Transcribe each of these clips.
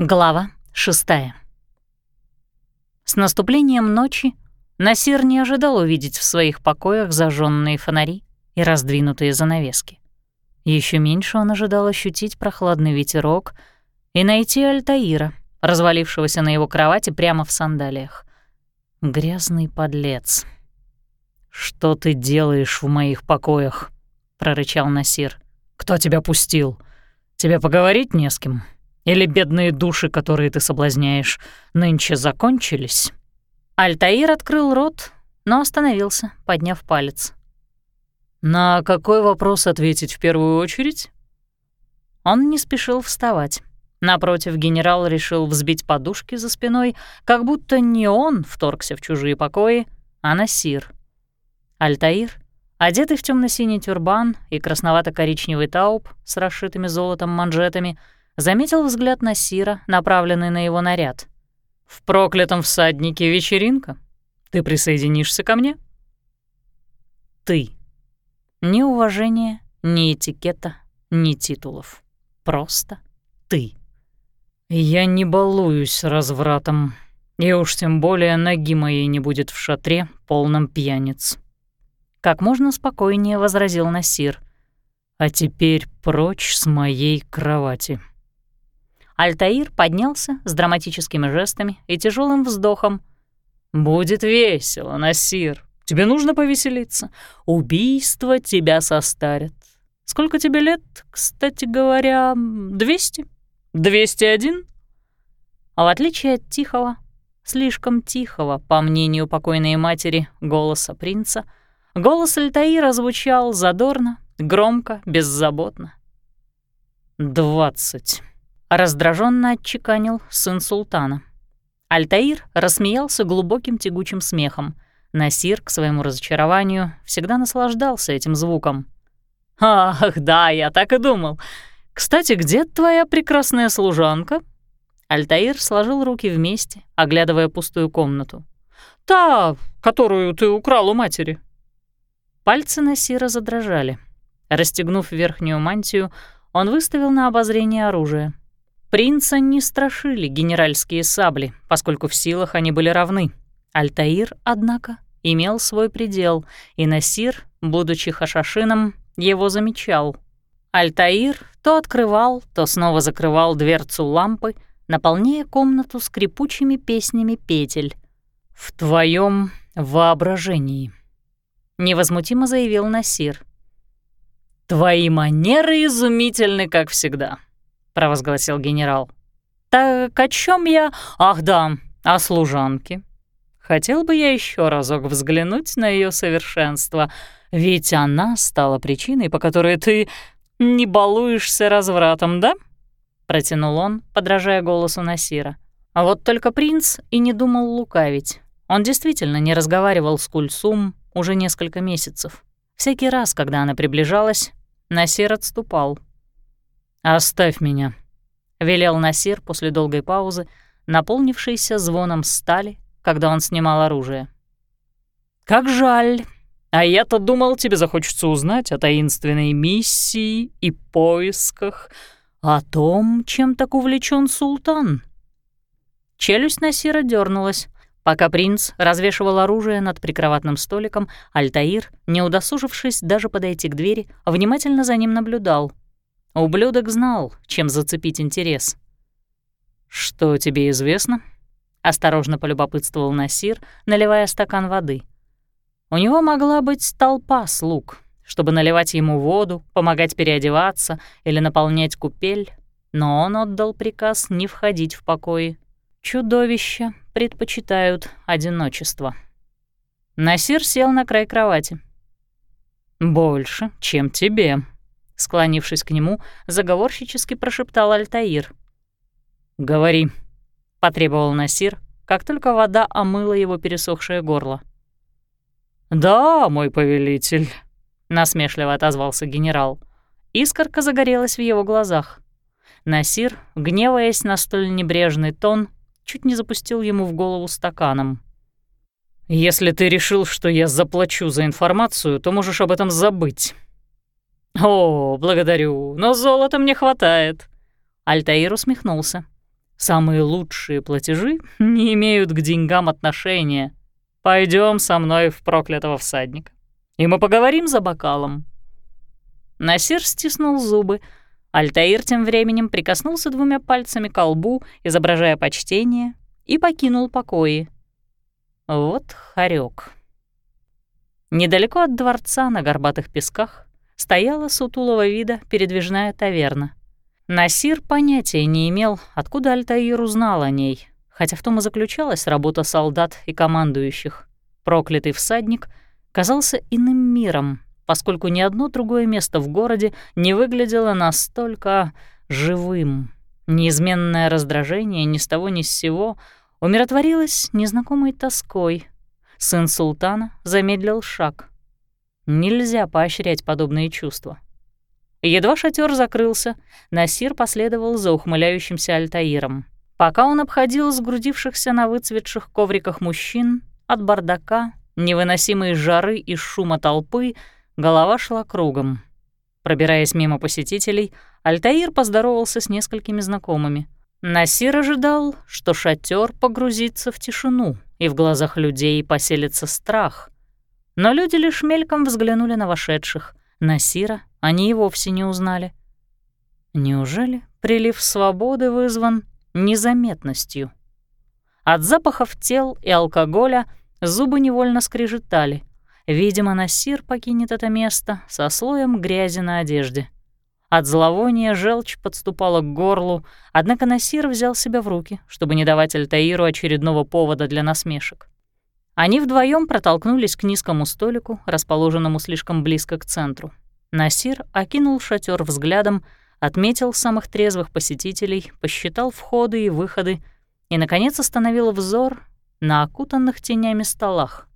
Глава шестая. С наступлением ночи Насир не ожидал увидеть в своих покоях зажженные фонари и раздвинутые занавески. Еще меньше он ожидал ощутить прохладный ветерок и найти Альтаира, развалившегося на его кровати прямо в сандалиях. Грязный подлец. «Что ты делаешь в моих покоях?» — прорычал Насир. «Кто тебя пустил? Тебе поговорить не с кем?» Или бедные души, которые ты соблазняешь, нынче закончились?» Альтаир открыл рот, но остановился, подняв палец. «На какой вопрос ответить в первую очередь?» Он не спешил вставать. Напротив, генерал решил взбить подушки за спиной, как будто не он вторгся в чужие покои, а Насир. Альтаир, одетый в темно синий тюрбан и красновато-коричневый тауп с расшитыми золотом манжетами, заметил взгляд Насира, направленный на его наряд. «В проклятом всаднике вечеринка. Ты присоединишься ко мне?» «Ты». Ни уважения, ни этикета, ни титулов. Просто ты. Я не балуюсь развратом, и уж тем более ноги моей не будет в шатре, полном пьяниц. Как можно спокойнее возразил Насир. А теперь прочь с моей кровати. Альтаир поднялся с драматическими жестами и тяжелым вздохом. «Будет весело, Насир. Тебе нужно повеселиться. Убийство тебя состарят. Сколько тебе лет, кстати говоря, двести? Двести один?» А в отличие от тихого, слишком тихого, по мнению покойной матери, голоса принца, голос Альтаира звучал задорно, громко, беззаботно. «Двадцать». Раздраженно отчеканил сын султана. Альтаир рассмеялся глубоким тягучим смехом. Насир, к своему разочарованию, всегда наслаждался этим звуком. «Ах, да, я так и думал. Кстати, где твоя прекрасная служанка?» Альтаир сложил руки вместе, оглядывая пустую комнату. «Та, которую ты украл у матери». Пальцы Насира задрожали. Расстегнув верхнюю мантию, он выставил на обозрение оружие. Принца не страшили генеральские сабли, поскольку в силах они были равны. Альтаир, однако, имел свой предел, и Насир, будучи хашашином, его замечал. Альтаир то открывал, то снова закрывал дверцу лампы, наполняя комнату скрипучими песнями петель. «В твоем воображении», — невозмутимо заявил Насир. «Твои манеры изумительны, как всегда», провозгласил генерал. «Так о чем я? Ах да, о служанке. Хотел бы я еще разок взглянуть на ее совершенство, ведь она стала причиной, по которой ты не балуешься развратом, да?» Протянул он, подражая голосу Насира. А вот только принц и не думал лукавить. Он действительно не разговаривал с Кульсум уже несколько месяцев. Всякий раз, когда она приближалась, Насир отступал — «Оставь меня», — велел Насир после долгой паузы, наполнившейся звоном стали, когда он снимал оружие. «Как жаль. А я-то думал, тебе захочется узнать о таинственной миссии и поисках, о том, чем так увлечен султан». Челюсть Насира дернулась. Пока принц развешивал оружие над прикроватным столиком, Альтаир, не удосужившись даже подойти к двери, внимательно за ним наблюдал — Ублюдок знал, чем зацепить интерес. «Что тебе известно?» — осторожно полюбопытствовал Насир, наливая стакан воды. У него могла быть толпа слуг, чтобы наливать ему воду, помогать переодеваться или наполнять купель, но он отдал приказ не входить в покои. Чудовища предпочитают одиночество. Насир сел на край кровати. «Больше, чем тебе», Склонившись к нему, заговорщически прошептал Альтаир. «Говори», — потребовал Насир, как только вода омыла его пересохшее горло. «Да, мой повелитель», — насмешливо отозвался генерал. Искорка загорелась в его глазах. Насир, гневаясь на столь небрежный тон, чуть не запустил ему в голову стаканом. «Если ты решил, что я заплачу за информацию, то можешь об этом забыть», «О, благодарю, но золота мне хватает». Альтаир усмехнулся. Самые лучшие платежи не имеют к деньгам отношения. Пойдем со мной в проклятого всадника, и мы поговорим за бокалом». Насир стиснул зубы. Альтаир тем временем прикоснулся двумя пальцами к лбу, изображая почтение, и покинул покои. Вот хорек. Недалеко от дворца на горбатых песках стояла сутулого вида передвижная таверна. Насир понятия не имел, откуда Альтаир узнал о ней, хотя в том и заключалась работа солдат и командующих. Проклятый всадник казался иным миром, поскольку ни одно другое место в городе не выглядело настолько живым. Неизменное раздражение ни с того ни с сего умиротворилось незнакомой тоской. Сын султана замедлил шаг. Нельзя поощрять подобные чувства. Едва шатер закрылся, Насир последовал за ухмыляющимся Альтаиром. Пока он обходил сгрудившихся на выцветших ковриках мужчин, от бардака, невыносимой жары и шума толпы, голова шла кругом. Пробираясь мимо посетителей, Альтаир поздоровался с несколькими знакомыми. Насир ожидал, что шатер погрузится в тишину, и в глазах людей поселится страх. Но люди лишь мельком взглянули на вошедших. Насира они и вовсе не узнали. Неужели прилив свободы вызван незаметностью? От запахов тел и алкоголя зубы невольно скрежетали. Видимо, Насир покинет это место со слоем грязи на одежде. От зловония желчь подступала к горлу, однако Насир взял себя в руки, чтобы не давать Альтаиру очередного повода для насмешек. Они вдвоем протолкнулись к низкому столику, расположенному слишком близко к центру. Насир окинул шатер взглядом, отметил самых трезвых посетителей, посчитал входы и выходы и, наконец, остановил взор на окутанных тенями столах.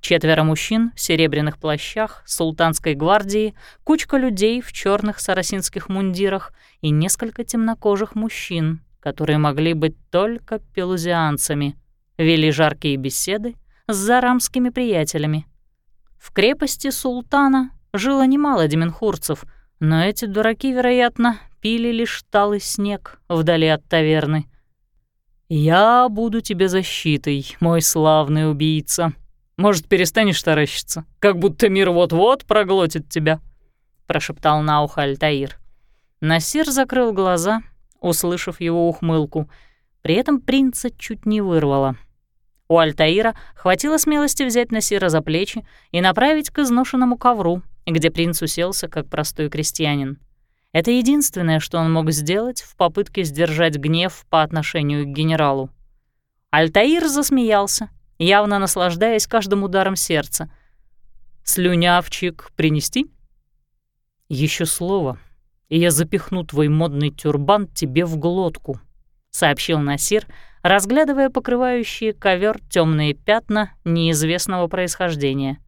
Четверо мужчин в серебряных плащах, султанской гвардии, кучка людей в черных сарасинских мундирах и несколько темнокожих мужчин, которые могли быть только пелузианцами, вели жаркие беседы с зарамскими приятелями. В крепости султана жило немало деменхурцев, но эти дураки, вероятно, пили лишь талый снег вдали от таверны. «Я буду тебе защитой, мой славный убийца. Может, перестанешь таращиться, как будто мир вот-вот проглотит тебя?» — прошептал на ухо Альтаир. Насир закрыл глаза, услышав его ухмылку. При этом принца чуть не вырвало — у Альтаира хватило смелости взять Насира за плечи и направить к изношенному ковру, где принц уселся как простой крестьянин. Это единственное, что он мог сделать в попытке сдержать гнев по отношению к генералу. Альтаир засмеялся, явно наслаждаясь каждым ударом сердца. «Слюнявчик принести?» Еще слово, и я запихну твой модный тюрбан тебе в глотку», — сообщил Насир, — разглядывая покрывающие ковер темные пятна неизвестного происхождения.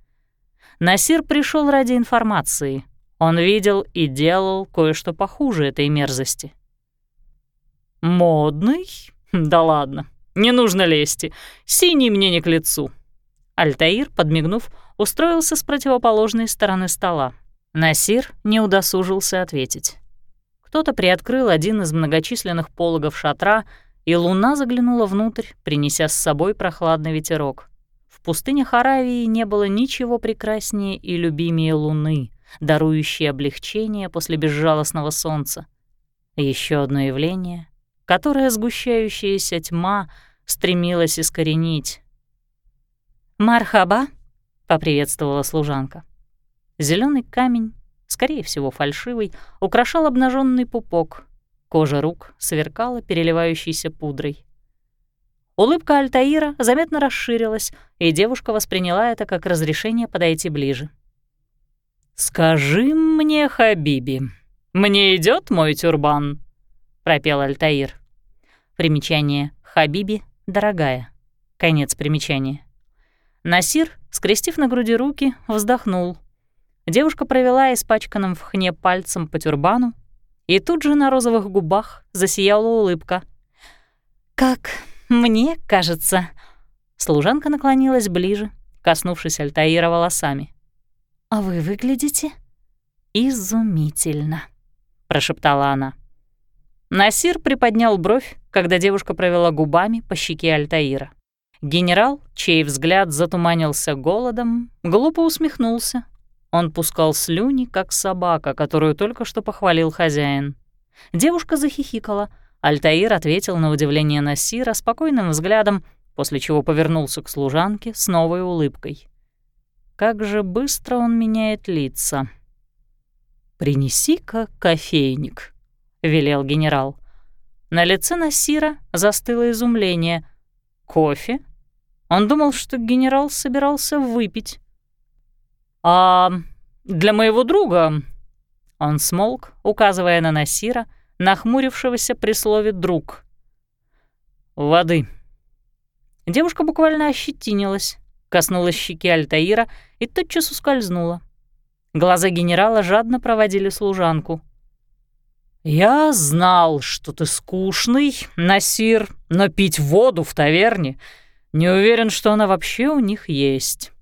Насир пришел ради информации. Он видел и делал кое-что похуже этой мерзости. «Модный? Да ладно, не нужно лезти. Синий мне не к лицу». Альтаир, подмигнув, устроился с противоположной стороны стола. Насир не удосужился ответить. Кто-то приоткрыл один из многочисленных пологов шатра, и луна заглянула внутрь, принеся с собой прохладный ветерок. В пустынях Аравии не было ничего прекраснее и любимее луны, дарующей облегчение после безжалостного солнца. Еще одно явление, которое сгущающаяся тьма стремилась искоренить. «Мархаба!» — поприветствовала служанка. Зеленый камень, скорее всего фальшивый, украшал обнаженный пупок, Кожа рук сверкала переливающейся пудрой. Улыбка Альтаира заметно расширилась, и девушка восприняла это как разрешение подойти ближе. «Скажи мне, Хабиби, мне идет мой тюрбан?» — пропел Альтаир. Примечание «Хабиби, дорогая». Конец примечания. Насир, скрестив на груди руки, вздохнул. Девушка провела испачканным в хне пальцем по тюрбану, и тут же на розовых губах засияла улыбка. «Как мне кажется...» Служанка наклонилась ближе, коснувшись Альтаира волосами. «А вы выглядите изумительно», — прошептала она. Насир приподнял бровь, когда девушка провела губами по щеке Альтаира. Генерал, чей взгляд затуманился голодом, глупо усмехнулся. Он пускал слюни, как собака, которую только что похвалил хозяин. Девушка захихикала. Альтаир ответил на удивление Насира спокойным взглядом, после чего повернулся к служанке с новой улыбкой. Как же быстро он меняет лица. «Принеси-ка кофейник», — велел генерал. На лице Насира застыло изумление. «Кофе?» Он думал, что генерал собирался выпить. «А для моего друга...» Он смолк, указывая на Насира, нахмурившегося при слове «друг». «Воды». Девушка буквально ощетинилась, коснулась щеки Альтаира и тотчас ускользнула. Глаза генерала жадно проводили служанку — «Я знал, что ты скучный, Насир, но пить воду в таверне не уверен, что она вообще у них есть.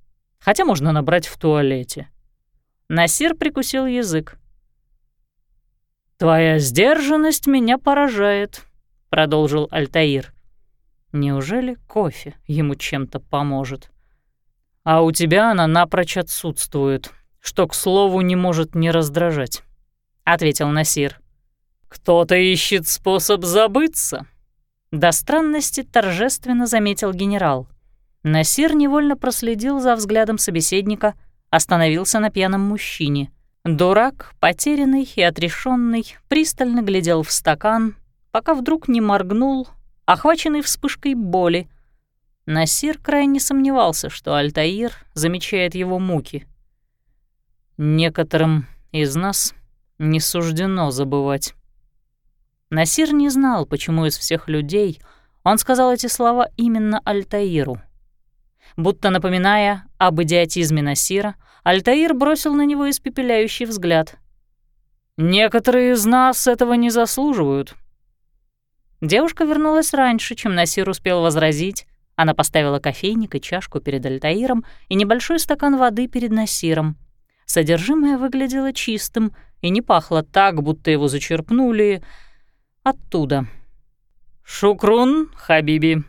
Хотя можно набрать в туалете». Насир прикусил язык. «Твоя сдержанность меня поражает», — продолжил Альтаир. «Неужели кофе ему чем-то поможет? А у тебя она напрочь отсутствует, что, к слову, не может не раздражать», — ответил Насир. «Кто-то ищет способ забыться», — до странности торжественно заметил генерал. Насир невольно проследил за взглядом собеседника, остановился на пьяном мужчине. Дурак, потерянный и отрешенный, пристально глядел в стакан, пока вдруг не моргнул, охваченный вспышкой боли. Насир крайне сомневался, что Альтаир замечает его муки. «Некоторым из нас не суждено забывать». Насир не знал, почему из всех людей он сказал эти слова именно Альтаиру. Будто напоминая об идиотизме Насира, Альтаир бросил на него испепеляющий взгляд. «Некоторые из нас этого не заслуживают». Девушка вернулась раньше, чем Насир успел возразить. Она поставила кофейник и чашку перед Альтаиром и небольшой стакан воды перед Насиром. Содержимое выглядело чистым и не пахло так, будто его зачерпнули, оттуда. «Шукрун, Хабиби».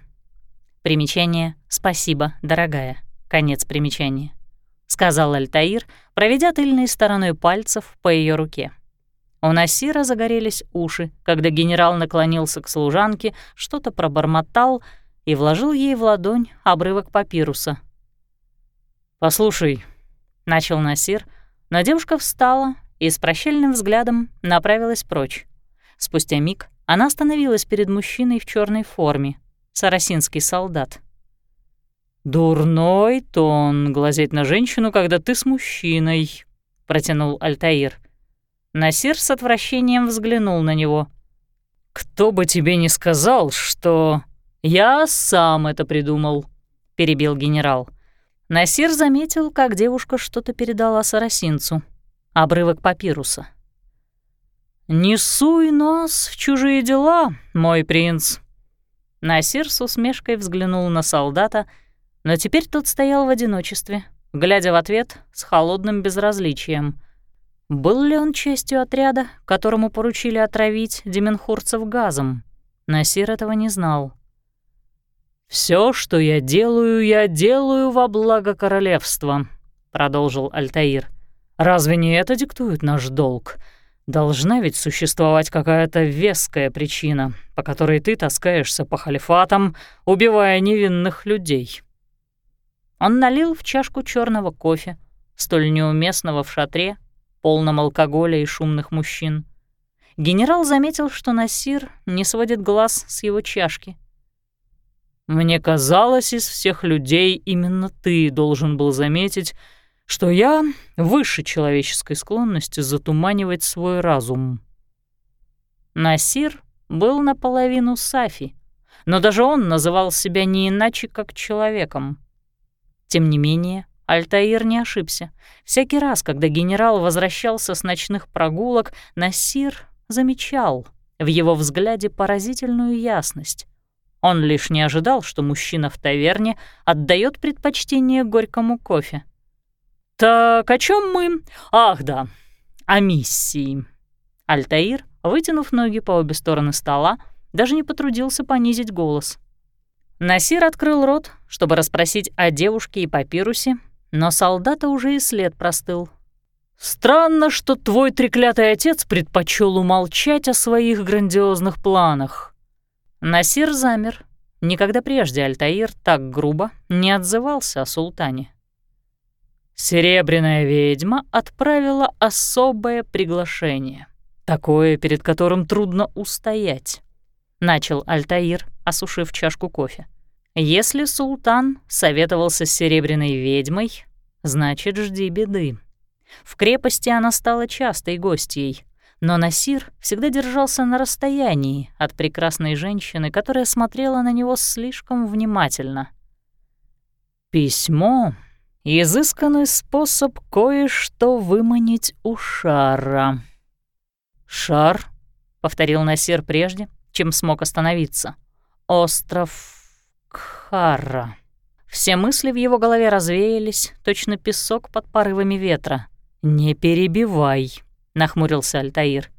Примечание «Спасибо, дорогая». Конец примечания. Сказал Альтаир, проведя тыльной стороной пальцев по ее руке. У Насира загорелись уши, когда генерал наклонился к служанке, что-то пробормотал и вложил ей в ладонь обрывок папируса. «Послушай», — начал Насир, но девушка встала и с прощальным взглядом направилась прочь. Спустя миг она остановилась перед мужчиной в черной форме, сарасинский солдат. «Дурной тон глазеть на женщину, когда ты с мужчиной», — протянул Альтаир. Насир с отвращением взглянул на него. «Кто бы тебе не сказал, что я сам это придумал», — перебил генерал. Насир заметил, как девушка что-то передала сарасинцу. Обрывок папируса. «Не суй нос в чужие дела, мой принц!» Насир с усмешкой взглянул на солдата, но теперь тот стоял в одиночестве, глядя в ответ с холодным безразличием. Был ли он частью отряда, которому поручили отравить деменхурцев газом? Насир этого не знал. Все, что я делаю, я делаю во благо королевства», — продолжил Альтаир. «Разве не это диктует наш долг?» Должна ведь существовать какая-то веская причина, по которой ты таскаешься по халифатам, убивая невинных людей. Он налил в чашку черного кофе, столь неуместного в шатре, полном алкоголя и шумных мужчин. Генерал заметил, что Насир не сводит глаз с его чашки. «Мне казалось, из всех людей именно ты должен был заметить, что я выше человеческой склонности затуманивать свой разум. Насир был наполовину Сафи, но даже он называл себя не иначе, как человеком. Тем не менее, Альтаир не ошибся. Всякий раз, когда генерал возвращался с ночных прогулок, Насир замечал в его взгляде поразительную ясность. Он лишь не ожидал, что мужчина в таверне отдает предпочтение горькому кофе. «Так о чем мы? Ах, да, о миссии». Альтаир вытянув ноги по обе стороны стола, даже не потрудился понизить голос. Насир открыл рот, чтобы расспросить о девушке и папирусе, но солдата уже и след простыл. «Странно, что твой треклятый отец предпочел умолчать о своих грандиозных планах». Насир замер. Никогда прежде Альтаир так грубо не отзывался о султане. Серебряная ведьма отправила особое приглашение, такое, перед которым трудно устоять, начал Альтаир, осушив чашку кофе. Если султан советовался с серебряной ведьмой, значит, жди беды. В крепости она стала частой гостьей, но Насир всегда держался на расстоянии от прекрасной женщины, которая смотрела на него слишком внимательно. «Письмо — изысканный способ кое-что выманить у шара». «Шар», — повторил Насир прежде, чем смог остановиться. «Остров Кхара». Все мысли в его голове развеялись, точно песок под порывами ветра. «Не перебивай», — нахмурился Альтаир.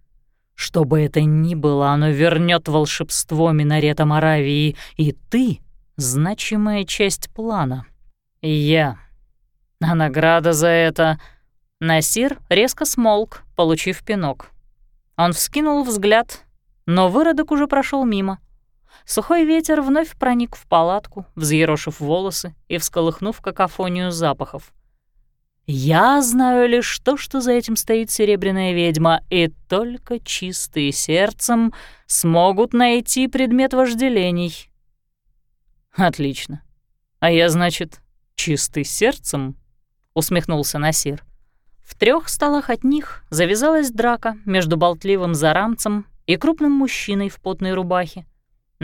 «Что бы это ни было, оно вернет волшебство минарета Моравии, и ты — значимая часть плана. Я. А награда за это...» Насир резко смолк, получив пинок. Он вскинул взгляд, но выродок уже прошел мимо. Сухой ветер вновь проник в палатку, взъерошив волосы и всколыхнув какофонию запахов. Я знаю лишь то, что за этим стоит серебряная ведьма, и только чистые сердцем смогут найти предмет вожделений. Отлично. А я, значит, чистый сердцем? Усмехнулся Насир. В трех столах от них завязалась драка между болтливым зарамцем и крупным мужчиной в потной рубахе.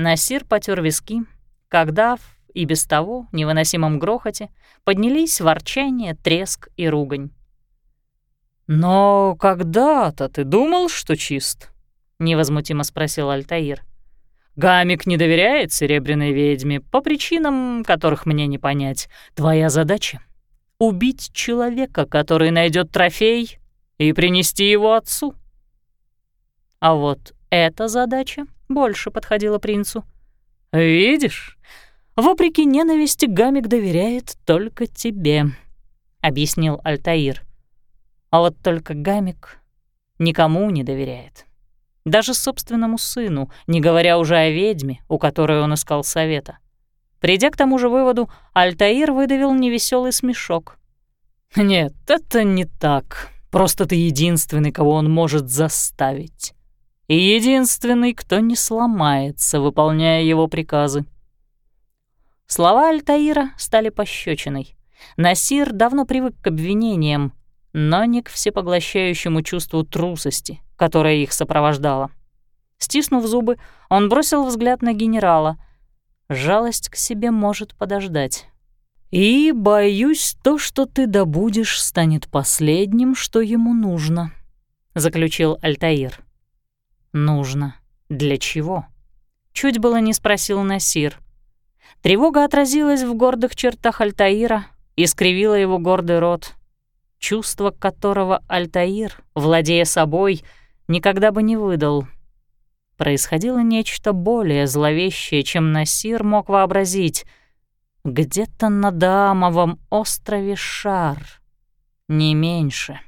Насир потер виски, когда и без того невыносимом грохоте поднялись ворчание, треск и ругань. «Но когда-то ты думал, что чист?» — невозмутимо спросил Альтаир. «Гамик не доверяет серебряной ведьме по причинам, которых мне не понять. Твоя задача — убить человека, который найдет трофей, и принести его отцу». А вот эта задача больше подходила принцу. «Видишь, Вопреки ненависти Гамик доверяет только тебе», — объяснил Альтаир. А вот только Гамик никому не доверяет. Даже собственному сыну, не говоря уже о ведьме, у которой он искал совета. Придя к тому же выводу, Альтаир выдавил невеселый смешок. «Нет, это не так. Просто ты единственный, кого он может заставить. И единственный, кто не сломается, выполняя его приказы. Слова Альтаира стали пощечиной. Насир давно привык к обвинениям, но не к всепоглощающему чувству трусости, которое их сопровождало. Стиснув зубы, он бросил взгляд на генерала. Жалость к себе может подождать. «И, боюсь, то, что ты добудешь, станет последним, что ему нужно», — заключил Альтаир. «Нужно. Для чего?» Чуть было не спросил Насир. Тревога отразилась в гордых чертах Альтаира скривила его гордый рот, чувство которого Альтаир, владея собой, никогда бы не выдал. Происходило нечто более зловещее, чем Насир мог вообразить. Где-то на Дамовом острове Шар, не меньше.